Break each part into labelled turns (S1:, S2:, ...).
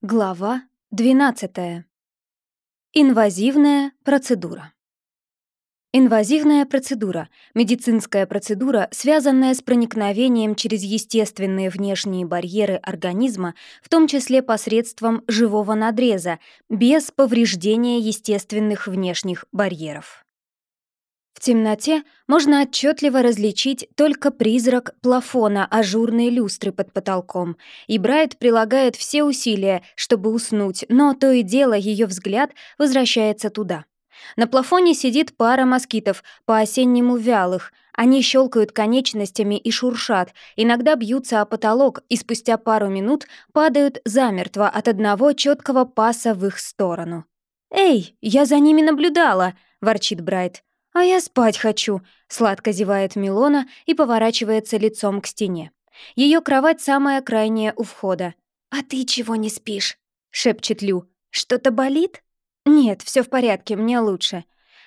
S1: Глава 12. Инвазивная процедура. Инвазивная процедура — медицинская процедура, связанная с проникновением через естественные внешние барьеры организма, в том числе посредством живого надреза, без повреждения естественных внешних барьеров. В темноте можно отчетливо различить только призрак плафона ажурной люстры под потолком, и Брайт прилагает все усилия, чтобы уснуть, но то и дело ее взгляд возвращается туда. На плафоне сидит пара москитов, по-осеннему вялых. Они щелкают конечностями и шуршат, иногда бьются о потолок и спустя пару минут падают замертво от одного четкого паса в их сторону. «Эй, я за ними наблюдала!» — ворчит Брайт. «А я спать хочу», — сладко зевает Милона и поворачивается лицом к стене. Ее кровать самая крайняя у входа. «А ты чего не спишь?» — шепчет Лю. «Что-то болит?» «Нет, все в порядке, мне лучше».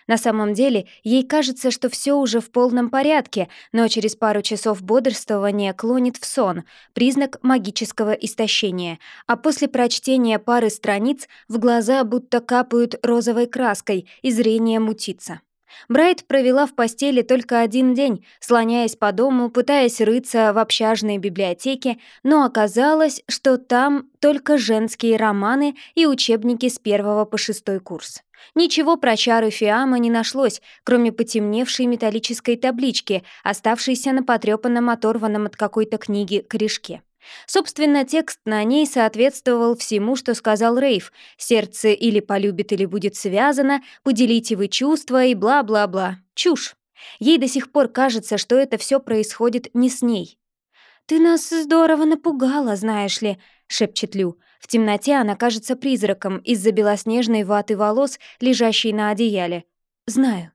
S1: На самом деле, ей кажется, что все уже в полном порядке, но через пару часов бодрствования клонит в сон, признак магического истощения, а после прочтения пары страниц в глаза будто капают розовой краской и зрение мутится. Брайт провела в постели только один день, слоняясь по дому, пытаясь рыться в общажной библиотеке, но оказалось, что там только женские романы и учебники с первого по шестой курс. Ничего про чары Фиама не нашлось, кроме потемневшей металлической таблички, оставшейся на потрёпанном оторванном от какой-то книги корешке. Собственно, текст на ней соответствовал всему, что сказал Рейв. «Сердце или полюбит, или будет связано, поделите вы чувства и бла-бла-бла». Чушь. Ей до сих пор кажется, что это все происходит не с ней. «Ты нас здорово напугала, знаешь ли», — шепчет Лю. В темноте она кажется призраком из-за белоснежной ваты волос, лежащей на одеяле. «Знаю».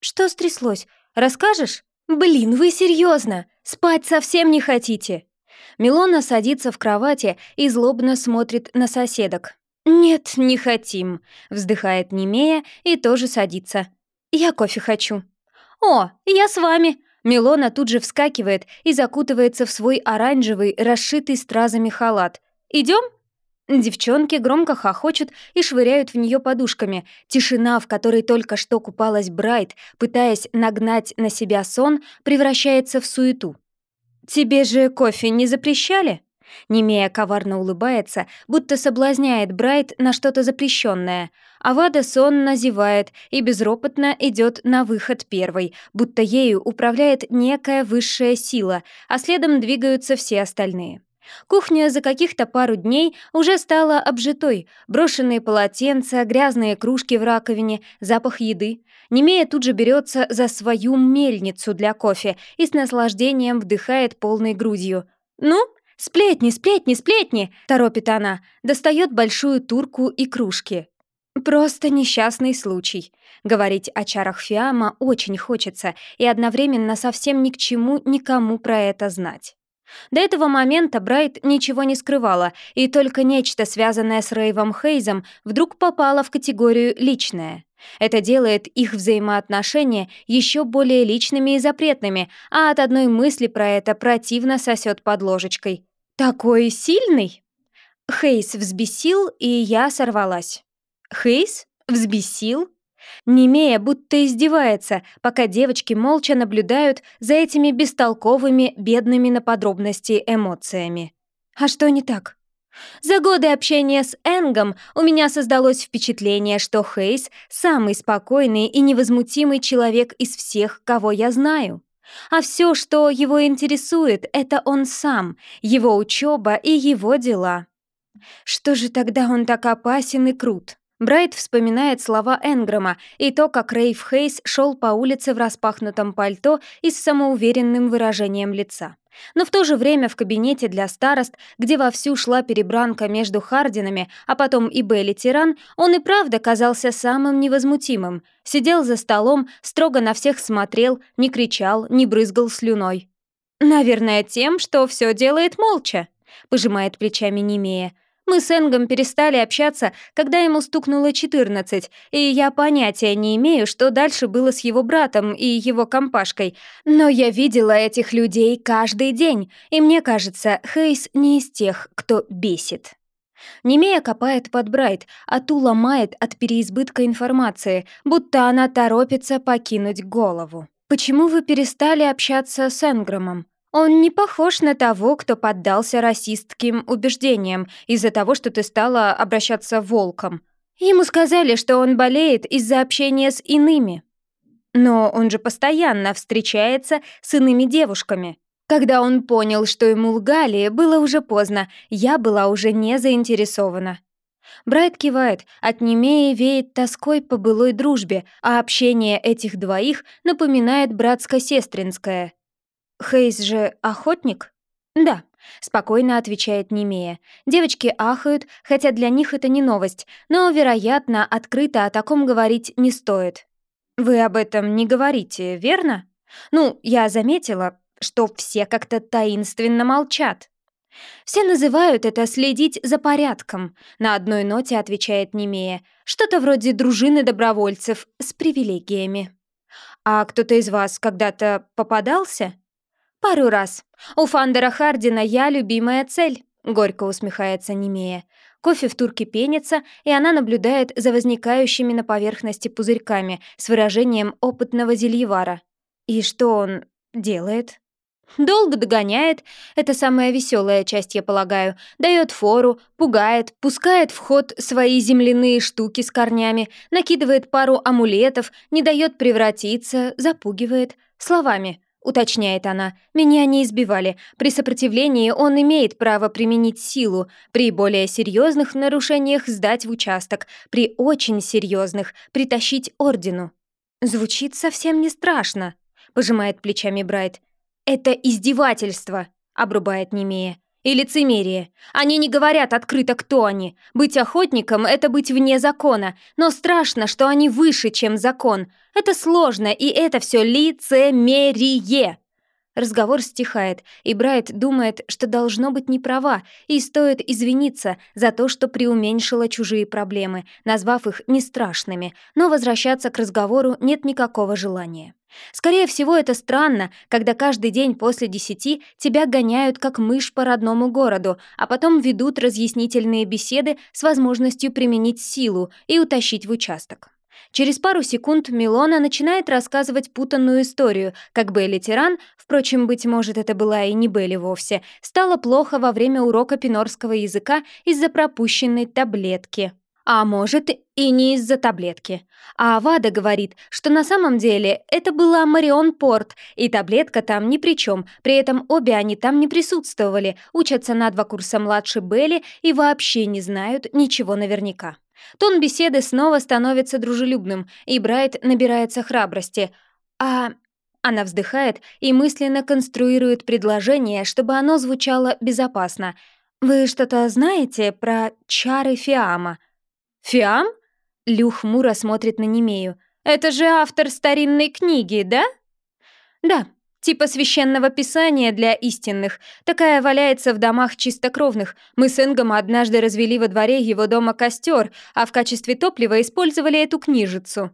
S1: «Что стряслось? Расскажешь?» «Блин, вы серьезно? Спать совсем не хотите?» Милона садится в кровати и злобно смотрит на соседок. «Нет, не хотим», — вздыхает Немея и тоже садится. «Я кофе хочу». «О, я с вами!» Милона тут же вскакивает и закутывается в свой оранжевый, расшитый стразами халат. «Идем?» Девчонки громко хохочут и швыряют в нее подушками. Тишина, в которой только что купалась Брайт, пытаясь нагнать на себя сон, превращается в суету. «Тебе же кофе не запрещали?» Немея коварно улыбается, будто соблазняет Брайт на что-то запрещенное. Авада сонно зевает и безропотно идет на выход первой, будто ею управляет некая высшая сила, а следом двигаются все остальные. Кухня за каких-то пару дней уже стала обжитой. Брошенные полотенца, грязные кружки в раковине, запах еды. Немея тут же берется за свою мельницу для кофе и с наслаждением вдыхает полной грудью. «Ну, сплетни, сплетни, сплетни!» — торопит она. Достает большую турку и кружки. «Просто несчастный случай». Говорить о чарах Фиама очень хочется, и одновременно совсем ни к чему никому про это знать. До этого момента Брайт ничего не скрывала, и только нечто, связанное с Рейвом Хейзом, вдруг попало в категорию «личное». Это делает их взаимоотношения еще более личными и запретными, а от одной мысли про это противно сосет под ложечкой. «Такой сильный?» Хейс взбесил, и я сорвалась. «Хейс? Взбесил?» Немея будто издевается, пока девочки молча наблюдают за этими бестолковыми, бедными на подробности эмоциями. А что не так? За годы общения с Энгом у меня создалось впечатление, что Хейс — самый спокойный и невозмутимый человек из всех, кого я знаю. А все, что его интересует, это он сам, его учеба и его дела. Что же тогда он так опасен и крут? Брайт вспоминает слова Энгрома и то, как Рейв Хейс шел по улице в распахнутом пальто и с самоуверенным выражением лица. Но в то же время в кабинете для старост, где вовсю шла перебранка между Хардинами, а потом и Белли Тиран, он и правда казался самым невозмутимым. Сидел за столом, строго на всех смотрел, не кричал, не брызгал слюной. «Наверное, тем, что все делает молча», — пожимает плечами Немея. Мы с Энгом перестали общаться, когда ему стукнуло 14, и я понятия не имею, что дальше было с его братом и его компашкой. Но я видела этих людей каждый день, и мне кажется, Хейс не из тех, кто бесит. Немея копает под Брайт, а ту ломает от переизбытка информации, будто она торопится покинуть голову. «Почему вы перестали общаться с Энгромом? Он не похож на того, кто поддался расистским убеждениям из-за того, что ты стала обращаться волком. Ему сказали, что он болеет из-за общения с иными. Но он же постоянно встречается с иными девушками. Когда он понял, что ему лгали, было уже поздно, я была уже не заинтересована. Брайт кивает, от Немеи веет тоской по былой дружбе, а общение этих двоих напоминает братско-сестринское. «Хейс же охотник?» «Да», — спокойно отвечает Немея. Девочки ахают, хотя для них это не новость, но, вероятно, открыто о таком говорить не стоит. «Вы об этом не говорите, верно?» «Ну, я заметила, что все как-то таинственно молчат». «Все называют это следить за порядком», — на одной ноте отвечает Немея. «Что-то вроде дружины добровольцев с привилегиями». «А кто-то из вас когда-то попадался?» «Пару раз. У Фандера Хардина я любимая цель», — горько усмехается Немея. Кофе в турке пенится, и она наблюдает за возникающими на поверхности пузырьками с выражением опытного зельевара. «И что он делает?» Долго догоняет, это самая веселая часть, я полагаю, дает фору, пугает, пускает в ход свои земляные штуки с корнями, накидывает пару амулетов, не дает превратиться, запугивает. Словами, уточняет она, меня не избивали. При сопротивлении он имеет право применить силу, при более серьезных нарушениях сдать в участок, при очень серьезных притащить ордену. Звучит совсем не страшно, пожимает плечами Брайт. «Это издевательство», — обрубает Немея. «И лицемерие. Они не говорят открыто, кто они. Быть охотником — это быть вне закона, но страшно, что они выше, чем закон. Это сложно, и это все лицемерие». Разговор стихает, и Брайт думает, что должно быть не права, и стоит извиниться за то, что преуменьшила чужие проблемы, назвав их нестрашными, но возвращаться к разговору нет никакого желания. Скорее всего, это странно, когда каждый день после десяти тебя гоняют как мышь по родному городу, а потом ведут разъяснительные беседы с возможностью применить силу и утащить в участок. Через пару секунд Милона начинает рассказывать путанную историю, как Белли Тиран, впрочем, быть может, это была и не Белли вовсе, стало плохо во время урока пинорского языка из-за пропущенной таблетки. А может, и не из-за таблетки. А Авада говорит, что на самом деле это была Марион Порт, и таблетка там ни при чем. При этом обе они там не присутствовали, учатся на два курса младше Белли и вообще не знают ничего наверняка. Тон беседы снова становится дружелюбным, и Брайт набирается храбрости. А она вздыхает и мысленно конструирует предложение, чтобы оно звучало безопасно. «Вы что-то знаете про чары Фиама?» «Фиам?» Лю хмуро смотрит на Немею. «Это же автор старинной книги, да?» «Да, типа священного писания для истинных. Такая валяется в домах чистокровных. Мы с Энгом однажды развели во дворе его дома костер, а в качестве топлива использовали эту книжицу».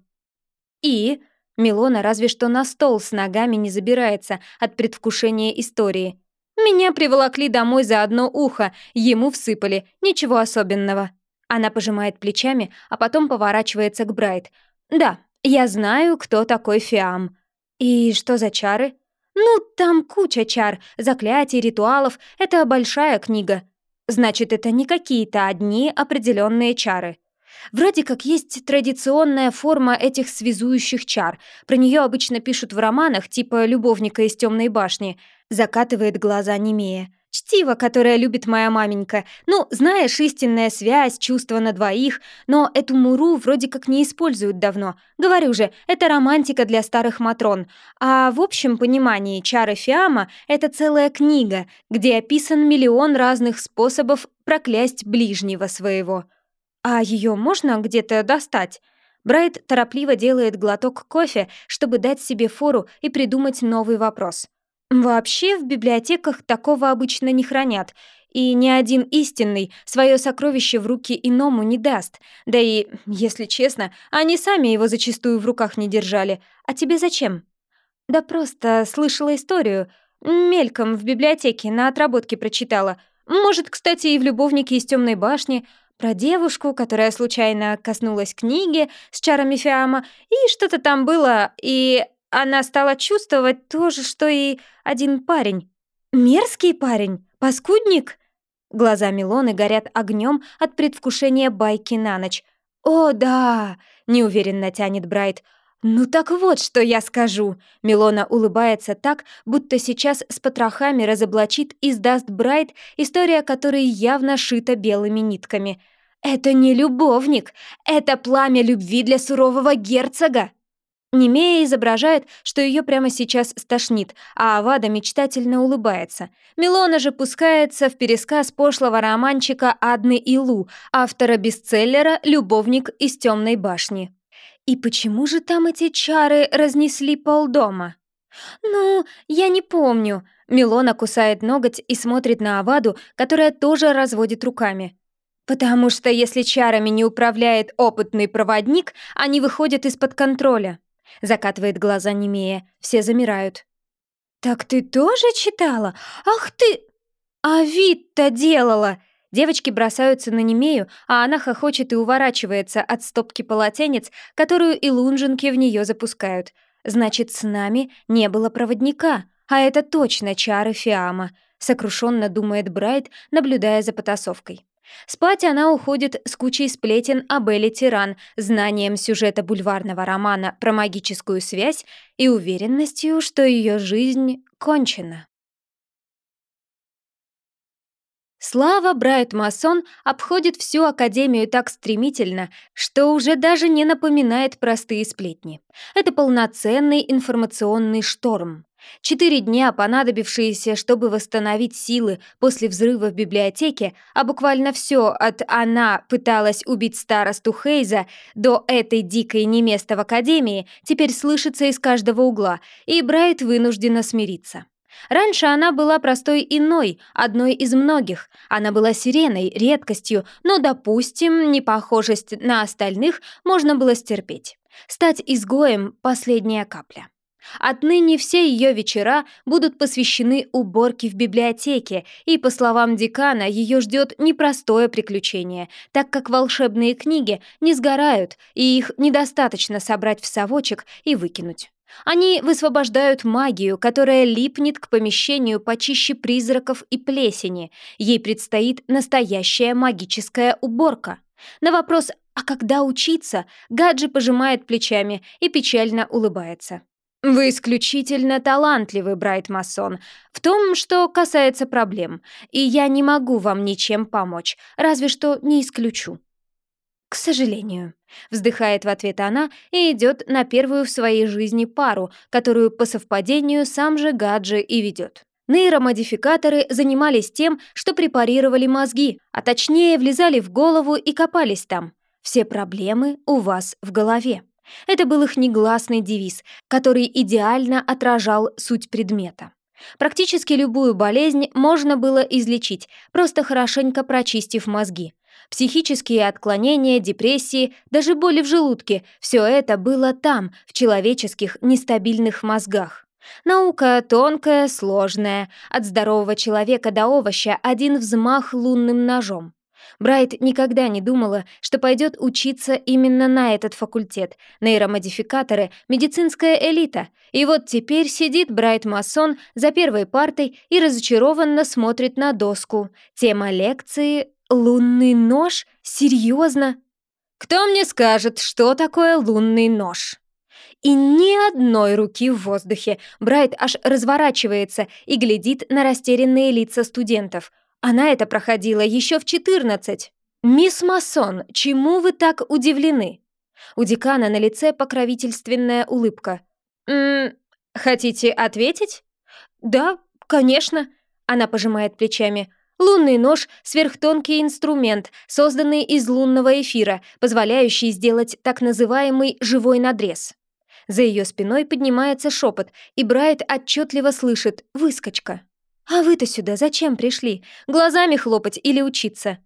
S1: «И?» Милона разве что на стол с ногами не забирается от предвкушения истории. «Меня приволокли домой за одно ухо, ему всыпали, ничего особенного». Она пожимает плечами, а потом поворачивается к Брайт. «Да, я знаю, кто такой Фиам». «И что за чары?» «Ну, там куча чар, заклятий, ритуалов. Это большая книга». «Значит, это не какие-то одни определенные чары». Вроде как есть традиционная форма этих связующих чар. Про нее обычно пишут в романах, типа «Любовника из темной башни». Закатывает глаза Немея. Чтиво, которое любит моя маменька. Ну, знаешь, истинная связь, чувство на двоих, но эту муру вроде как не используют давно. Говорю же, это романтика для старых матрон. А в общем понимании чары Фиама — это целая книга, где описан миллион разных способов проклясть ближнего своего. А ее можно где-то достать? Брайт торопливо делает глоток кофе, чтобы дать себе фору и придумать новый вопрос — Вообще в библиотеках такого обычно не хранят, и ни один истинный свое сокровище в руки иному не даст. Да и, если честно, они сами его зачастую в руках не держали. А тебе зачем? Да просто слышала историю. Мельком в библиотеке на отработке прочитала. Может, кстати, и в «Любовнике из темной башни», про девушку, которая случайно коснулась книги с чарами Фиама, и что-то там было, и она стала чувствовать то же, что и один парень. Мерзкий парень, паскудник. Глаза Милоны горят огнем от предвкушения байки на ночь. «О, да!» — неуверенно тянет Брайт. «Ну так вот, что я скажу!» Милона улыбается так, будто сейчас с потрохами разоблачит и сдаст Брайт, история которой явно шита белыми нитками. «Это не любовник! Это пламя любви для сурового герцога!» Немея изображает, что ее прямо сейчас стошнит, а Авада мечтательно улыбается. Милона же пускается в пересказ пошлого романчика Адны Илу, автора бестселлера «Любовник из темной башни». И почему же там эти чары разнесли полдома? «Ну, я не помню». Милона кусает ноготь и смотрит на Аваду, которая тоже разводит руками. «Потому что если чарами не управляет опытный проводник, они выходят из-под контроля». Закатывает глаза Немея. Все замирают. «Так ты тоже читала? Ах ты! А вид-то делала!» Девочки бросаются на Немею, а она хохочет и уворачивается от стопки полотенец, которую и лунжинки в нее запускают. Значит, с нами не было проводника, а это точно чары Фиама, сокрушенно думает Брайт, наблюдая за потасовкой. Спать она уходит с кучей сплетен об Элли Тиран, знанием сюжета бульварного романа про магическую связь и уверенностью, что ее жизнь кончена. Слава Брайт Масон обходит всю Академию так стремительно, что уже даже не напоминает простые сплетни. Это полноценный информационный шторм. Четыре дня, понадобившиеся, чтобы восстановить силы после взрыва в библиотеке, а буквально все от «она пыталась убить старосту Хейза» до «этой дикой неместа в Академии» теперь слышится из каждого угла, и Брайт вынуждена смириться. Раньше она была простой иной, одной из многих. Она была сиреной, редкостью, но, допустим, непохожесть на остальных можно было стерпеть. Стать изгоем — последняя капля. Отныне все ее вечера будут посвящены уборке в библиотеке, и, по словам декана, ее ждет непростое приключение, так как волшебные книги не сгорают, и их недостаточно собрать в совочек и выкинуть. Они высвобождают магию, которая липнет к помещению почище призраков и плесени. Ей предстоит настоящая магическая уборка. На вопрос «А когда учиться?» Гаджи пожимает плечами и печально улыбается. Вы исключительно талантливый, Брайт Масон, в том, что касается проблем, и я не могу вам ничем помочь, разве что не исключу. К сожалению, вздыхает в ответ она и идет на первую в своей жизни пару, которую по совпадению сам же Гаджи и ведет. Нейромодификаторы занимались тем, что препарировали мозги, а точнее влезали в голову и копались там. Все проблемы у вас в голове. Это был их негласный девиз, который идеально отражал суть предмета. Практически любую болезнь можно было излечить, просто хорошенько прочистив мозги. Психические отклонения, депрессии, даже боли в желудке – все это было там, в человеческих нестабильных мозгах. Наука тонкая, сложная, от здорового человека до овоща один взмах лунным ножом. Брайт никогда не думала, что пойдет учиться именно на этот факультет. Нейромодификаторы — медицинская элита. И вот теперь сидит Брайт-масон за первой партой и разочарованно смотрит на доску. Тема лекции «Лунный нож? Серьезно?» «Кто мне скажет, что такое лунный нож?» И ни одной руки в воздухе. Брайт аж разворачивается и глядит на растерянные лица студентов. Она это проходила еще в 14. «Мисс Масон, чему вы так удивлены?» У декана на лице покровительственная улыбка. «М хотите ответить?» «Да, конечно», — она пожимает плечами. Лунный нож — сверхтонкий инструмент, созданный из лунного эфира, позволяющий сделать так называемый «живой надрез». За ее спиной поднимается шепот, и Брайт отчетливо слышит «выскочка». «А вы-то сюда зачем пришли? Глазами хлопать или учиться?»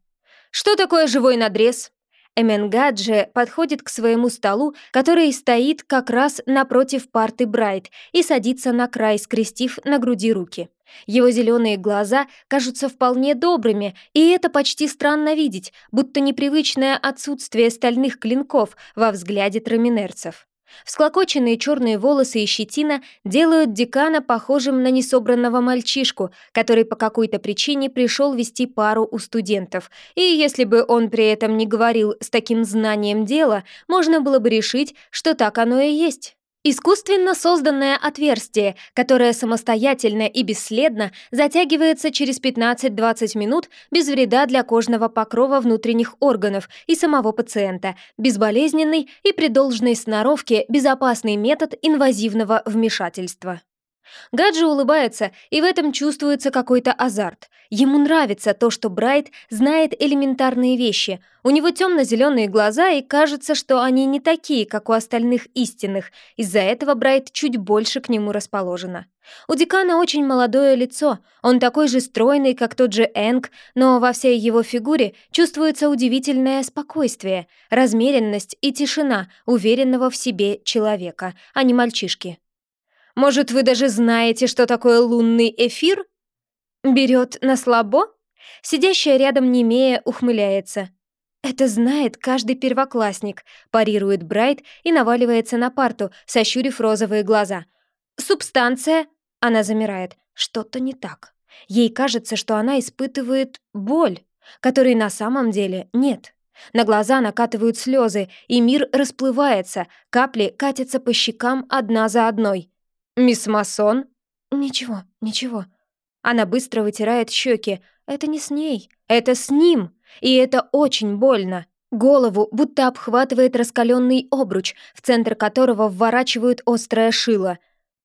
S1: «Что такое живой надрез?» Эменгаджи подходит к своему столу, который стоит как раз напротив парты Брайт, и садится на край, скрестив на груди руки. Его зеленые глаза кажутся вполне добрыми, и это почти странно видеть, будто непривычное отсутствие стальных клинков во взгляде траминерцев. Всклокоченные черные волосы и щетина делают декана похожим на несобранного мальчишку, который по какой-то причине пришел вести пару у студентов. И если бы он при этом не говорил с таким знанием дела, можно было бы решить, что так оно и есть. Искусственно созданное отверстие, которое самостоятельно и бесследно затягивается через 15-20 минут без вреда для кожного покрова внутренних органов и самого пациента, безболезненный и при должной сноровке безопасный метод инвазивного вмешательства. Гаджи улыбается, и в этом чувствуется какой-то азарт. Ему нравится то, что Брайт знает элементарные вещи. У него темно-зеленые глаза, и кажется, что они не такие, как у остальных истинных. Из-за этого Брайт чуть больше к нему расположена. У декана очень молодое лицо. Он такой же стройный, как тот же Энг, но во всей его фигуре чувствуется удивительное спокойствие, размеренность и тишина уверенного в себе человека, а не мальчишки. Может, вы даже знаете, что такое лунный эфир? Берет на слабо? Сидящая рядом Немея ухмыляется. «Это знает каждый первоклассник», — парирует Брайт и наваливается на парту, сощурив розовые глаза. «Субстанция?» — она замирает. Что-то не так. Ей кажется, что она испытывает боль, которой на самом деле нет. На глаза накатывают слезы, и мир расплывается, капли катятся по щекам одна за одной. «Мисс Масон?» «Ничего, ничего». Она быстро вытирает щеки. «Это не с ней, это с ним, и это очень больно». Голову будто обхватывает раскаленный обруч, в центр которого вворачивают острое шило.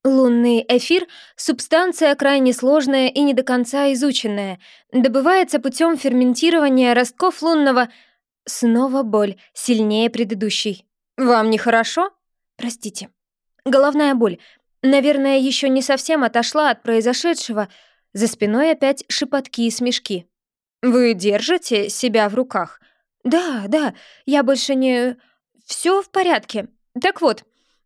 S1: Лунный эфир — субстанция крайне сложная и не до конца изученная. Добывается путем ферментирования ростков лунного... Снова боль, сильнее предыдущей. «Вам нехорошо?» «Простите». Головная боль. Наверное, еще не совсем отошла от произошедшего. За спиной опять шепотки и смешки. «Вы держите себя в руках?» «Да, да, я больше не... Все в порядке. Так вот,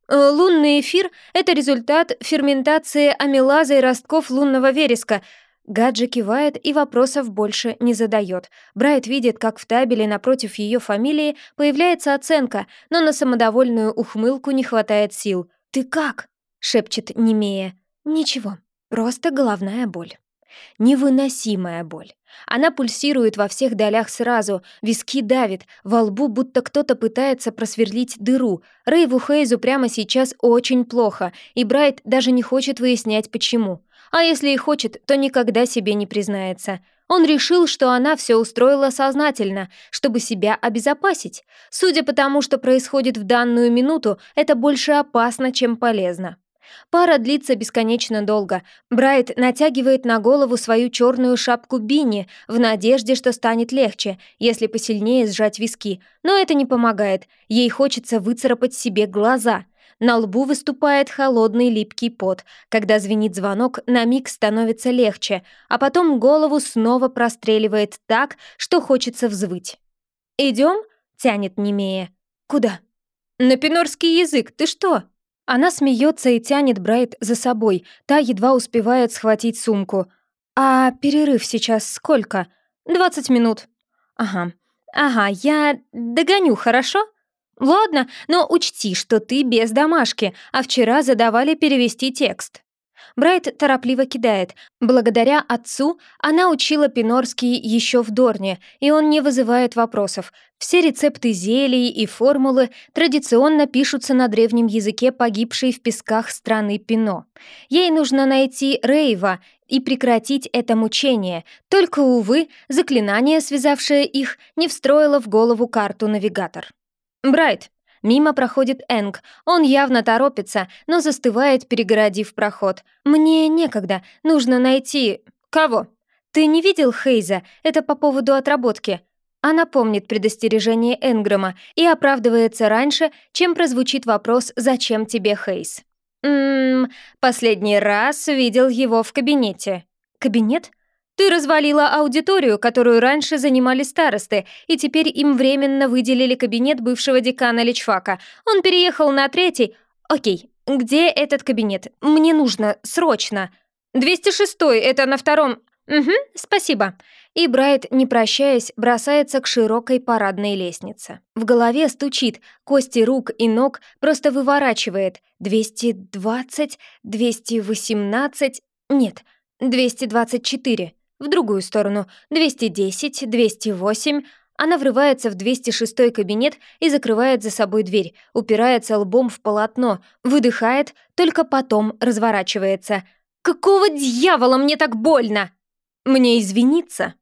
S1: э, лунный эфир — это результат ферментации амилазы и ростков лунного вереска». Гаджи кивает и вопросов больше не задает. Брайт видит, как в табеле напротив ее фамилии появляется оценка, но на самодовольную ухмылку не хватает сил. «Ты как?» Шепчет Немея. «Ничего, просто головная боль». Невыносимая боль. Она пульсирует во всех долях сразу, виски давит, во лбу будто кто-то пытается просверлить дыру. Рейву Хейзу прямо сейчас очень плохо, и Брайт даже не хочет выяснять, почему. А если и хочет, то никогда себе не признается. Он решил, что она все устроила сознательно, чтобы себя обезопасить. Судя по тому, что происходит в данную минуту, это больше опасно, чем полезно. Пара длится бесконечно долго. Брайт натягивает на голову свою черную шапку Бини в надежде, что станет легче, если посильнее сжать виски. Но это не помогает. Ей хочется выцарапать себе глаза. На лбу выступает холодный липкий пот. Когда звенит звонок, на миг становится легче, а потом голову снова простреливает так, что хочется взвыть. «Идем?» — тянет Немея. «Куда?» «На пинорский язык, ты что?» Она смеется и тянет Брайт за собой, та едва успевает схватить сумку. «А перерыв сейчас сколько?» «Двадцать минут». «Ага, ага, я догоню, хорошо?» «Ладно, но учти, что ты без домашки, а вчера задавали перевести текст». Брайт торопливо кидает. Благодаря отцу она учила Пинорский еще в Дорне, и он не вызывает вопросов. Все рецепты зелий и формулы традиционно пишутся на древнем языке погибшей в песках страны Пино. Ей нужно найти Рейва и прекратить это мучение. Только, увы, заклинание, связавшее их, не встроило в голову карту навигатор. «Брайт, Мимо проходит Энг. Он явно торопится, но застывает, перегородив проход. «Мне некогда. Нужно найти... Кого?» «Ты не видел Хейза? Это по поводу отработки». Она помнит предостережение Энгрома и оправдывается раньше, чем прозвучит вопрос «Зачем тебе Хейз?». «Ммм, последний раз видел его в кабинете». «Кабинет?» Ты развалила аудиторию, которую раньше занимали старосты, и теперь им временно выделили кабинет бывшего декана Личфака. Он переехал на третий. Окей, где этот кабинет? Мне нужно, срочно. 206-й, это на втором... Угу, спасибо. И Брайт, не прощаясь, бросается к широкой парадной лестнице. В голове стучит, кости рук и ног просто выворачивает. 220, 218... Нет, 224 в другую сторону, 210, 208. Она врывается в 206 кабинет и закрывает за собой дверь, упирается лбом в полотно, выдыхает, только потом разворачивается. «Какого дьявола мне так больно?» «Мне извиниться?»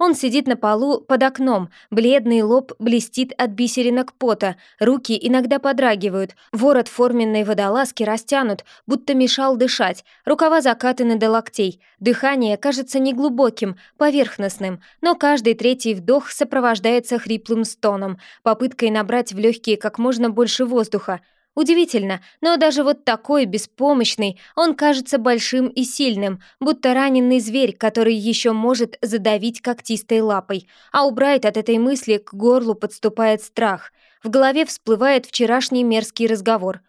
S1: Он сидит на полу под окном, бледный лоб блестит от бисеринок пота, руки иногда подрагивают, ворот форменной водолазки растянут, будто мешал дышать, рукава закатаны до локтей, дыхание кажется неглубоким, поверхностным, но каждый третий вдох сопровождается хриплым стоном, попыткой набрать в легкие как можно больше воздуха — Удивительно, но даже вот такой беспомощный, он кажется большим и сильным, будто раненый зверь, который еще может задавить когтистой лапой. А у Брайт от этой мысли к горлу подступает страх. В голове всплывает вчерашний мерзкий разговор.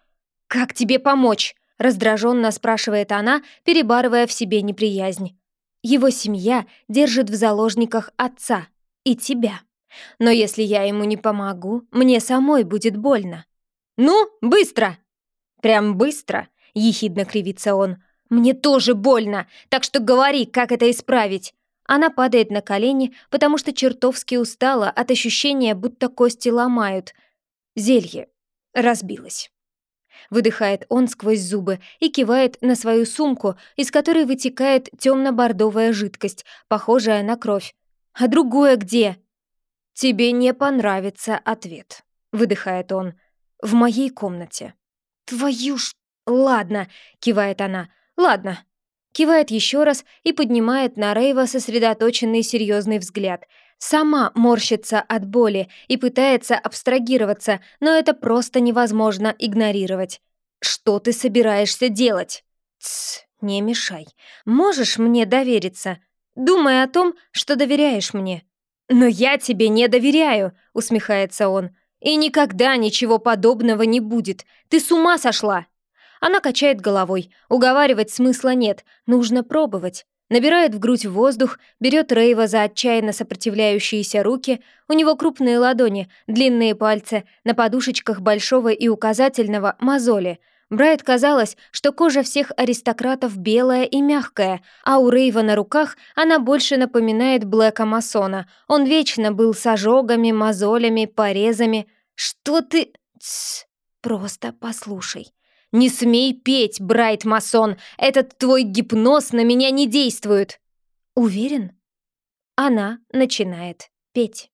S1: «Как тебе помочь?» — раздраженно спрашивает она, перебарывая в себе неприязнь. Его семья держит в заложниках отца и тебя. Но если я ему не помогу, мне самой будет больно. «Ну, быстро!» «Прям быстро?» — ехидно кривится он. «Мне тоже больно, так что говори, как это исправить!» Она падает на колени, потому что чертовски устала от ощущения, будто кости ломают. Зелье разбилось. Выдыхает он сквозь зубы и кивает на свою сумку, из которой вытекает темно-бордовая жидкость, похожая на кровь. «А другое где?» «Тебе не понравится ответ», — выдыхает он в моей комнате. «Твою ж... Ладно», — кивает она. «Ладно». Кивает еще раз и поднимает на Рейва сосредоточенный серьезный взгляд. Сама морщится от боли и пытается абстрагироваться, но это просто невозможно игнорировать. «Что ты собираешься делать?» «Тсс, не мешай. Можешь мне довериться? Думай о том, что доверяешь мне». «Но я тебе не доверяю», — усмехается он. И никогда ничего подобного не будет. Ты с ума сошла!» Она качает головой. Уговаривать смысла нет. Нужно пробовать. Набирает в грудь воздух, берет Рейва за отчаянно сопротивляющиеся руки. У него крупные ладони, длинные пальцы, на подушечках большого и указательного мозоли — Брайт казалось, что кожа всех аристократов белая и мягкая, а у Рейва на руках она больше напоминает Блэка Масона. Он вечно был с ожогами, мозолями, порезами. «Что ты...» Тс, просто послушай. «Не смей петь, Брайт Масон! Этот твой гипноз на меня не действует!» «Уверен?» Она начинает петь.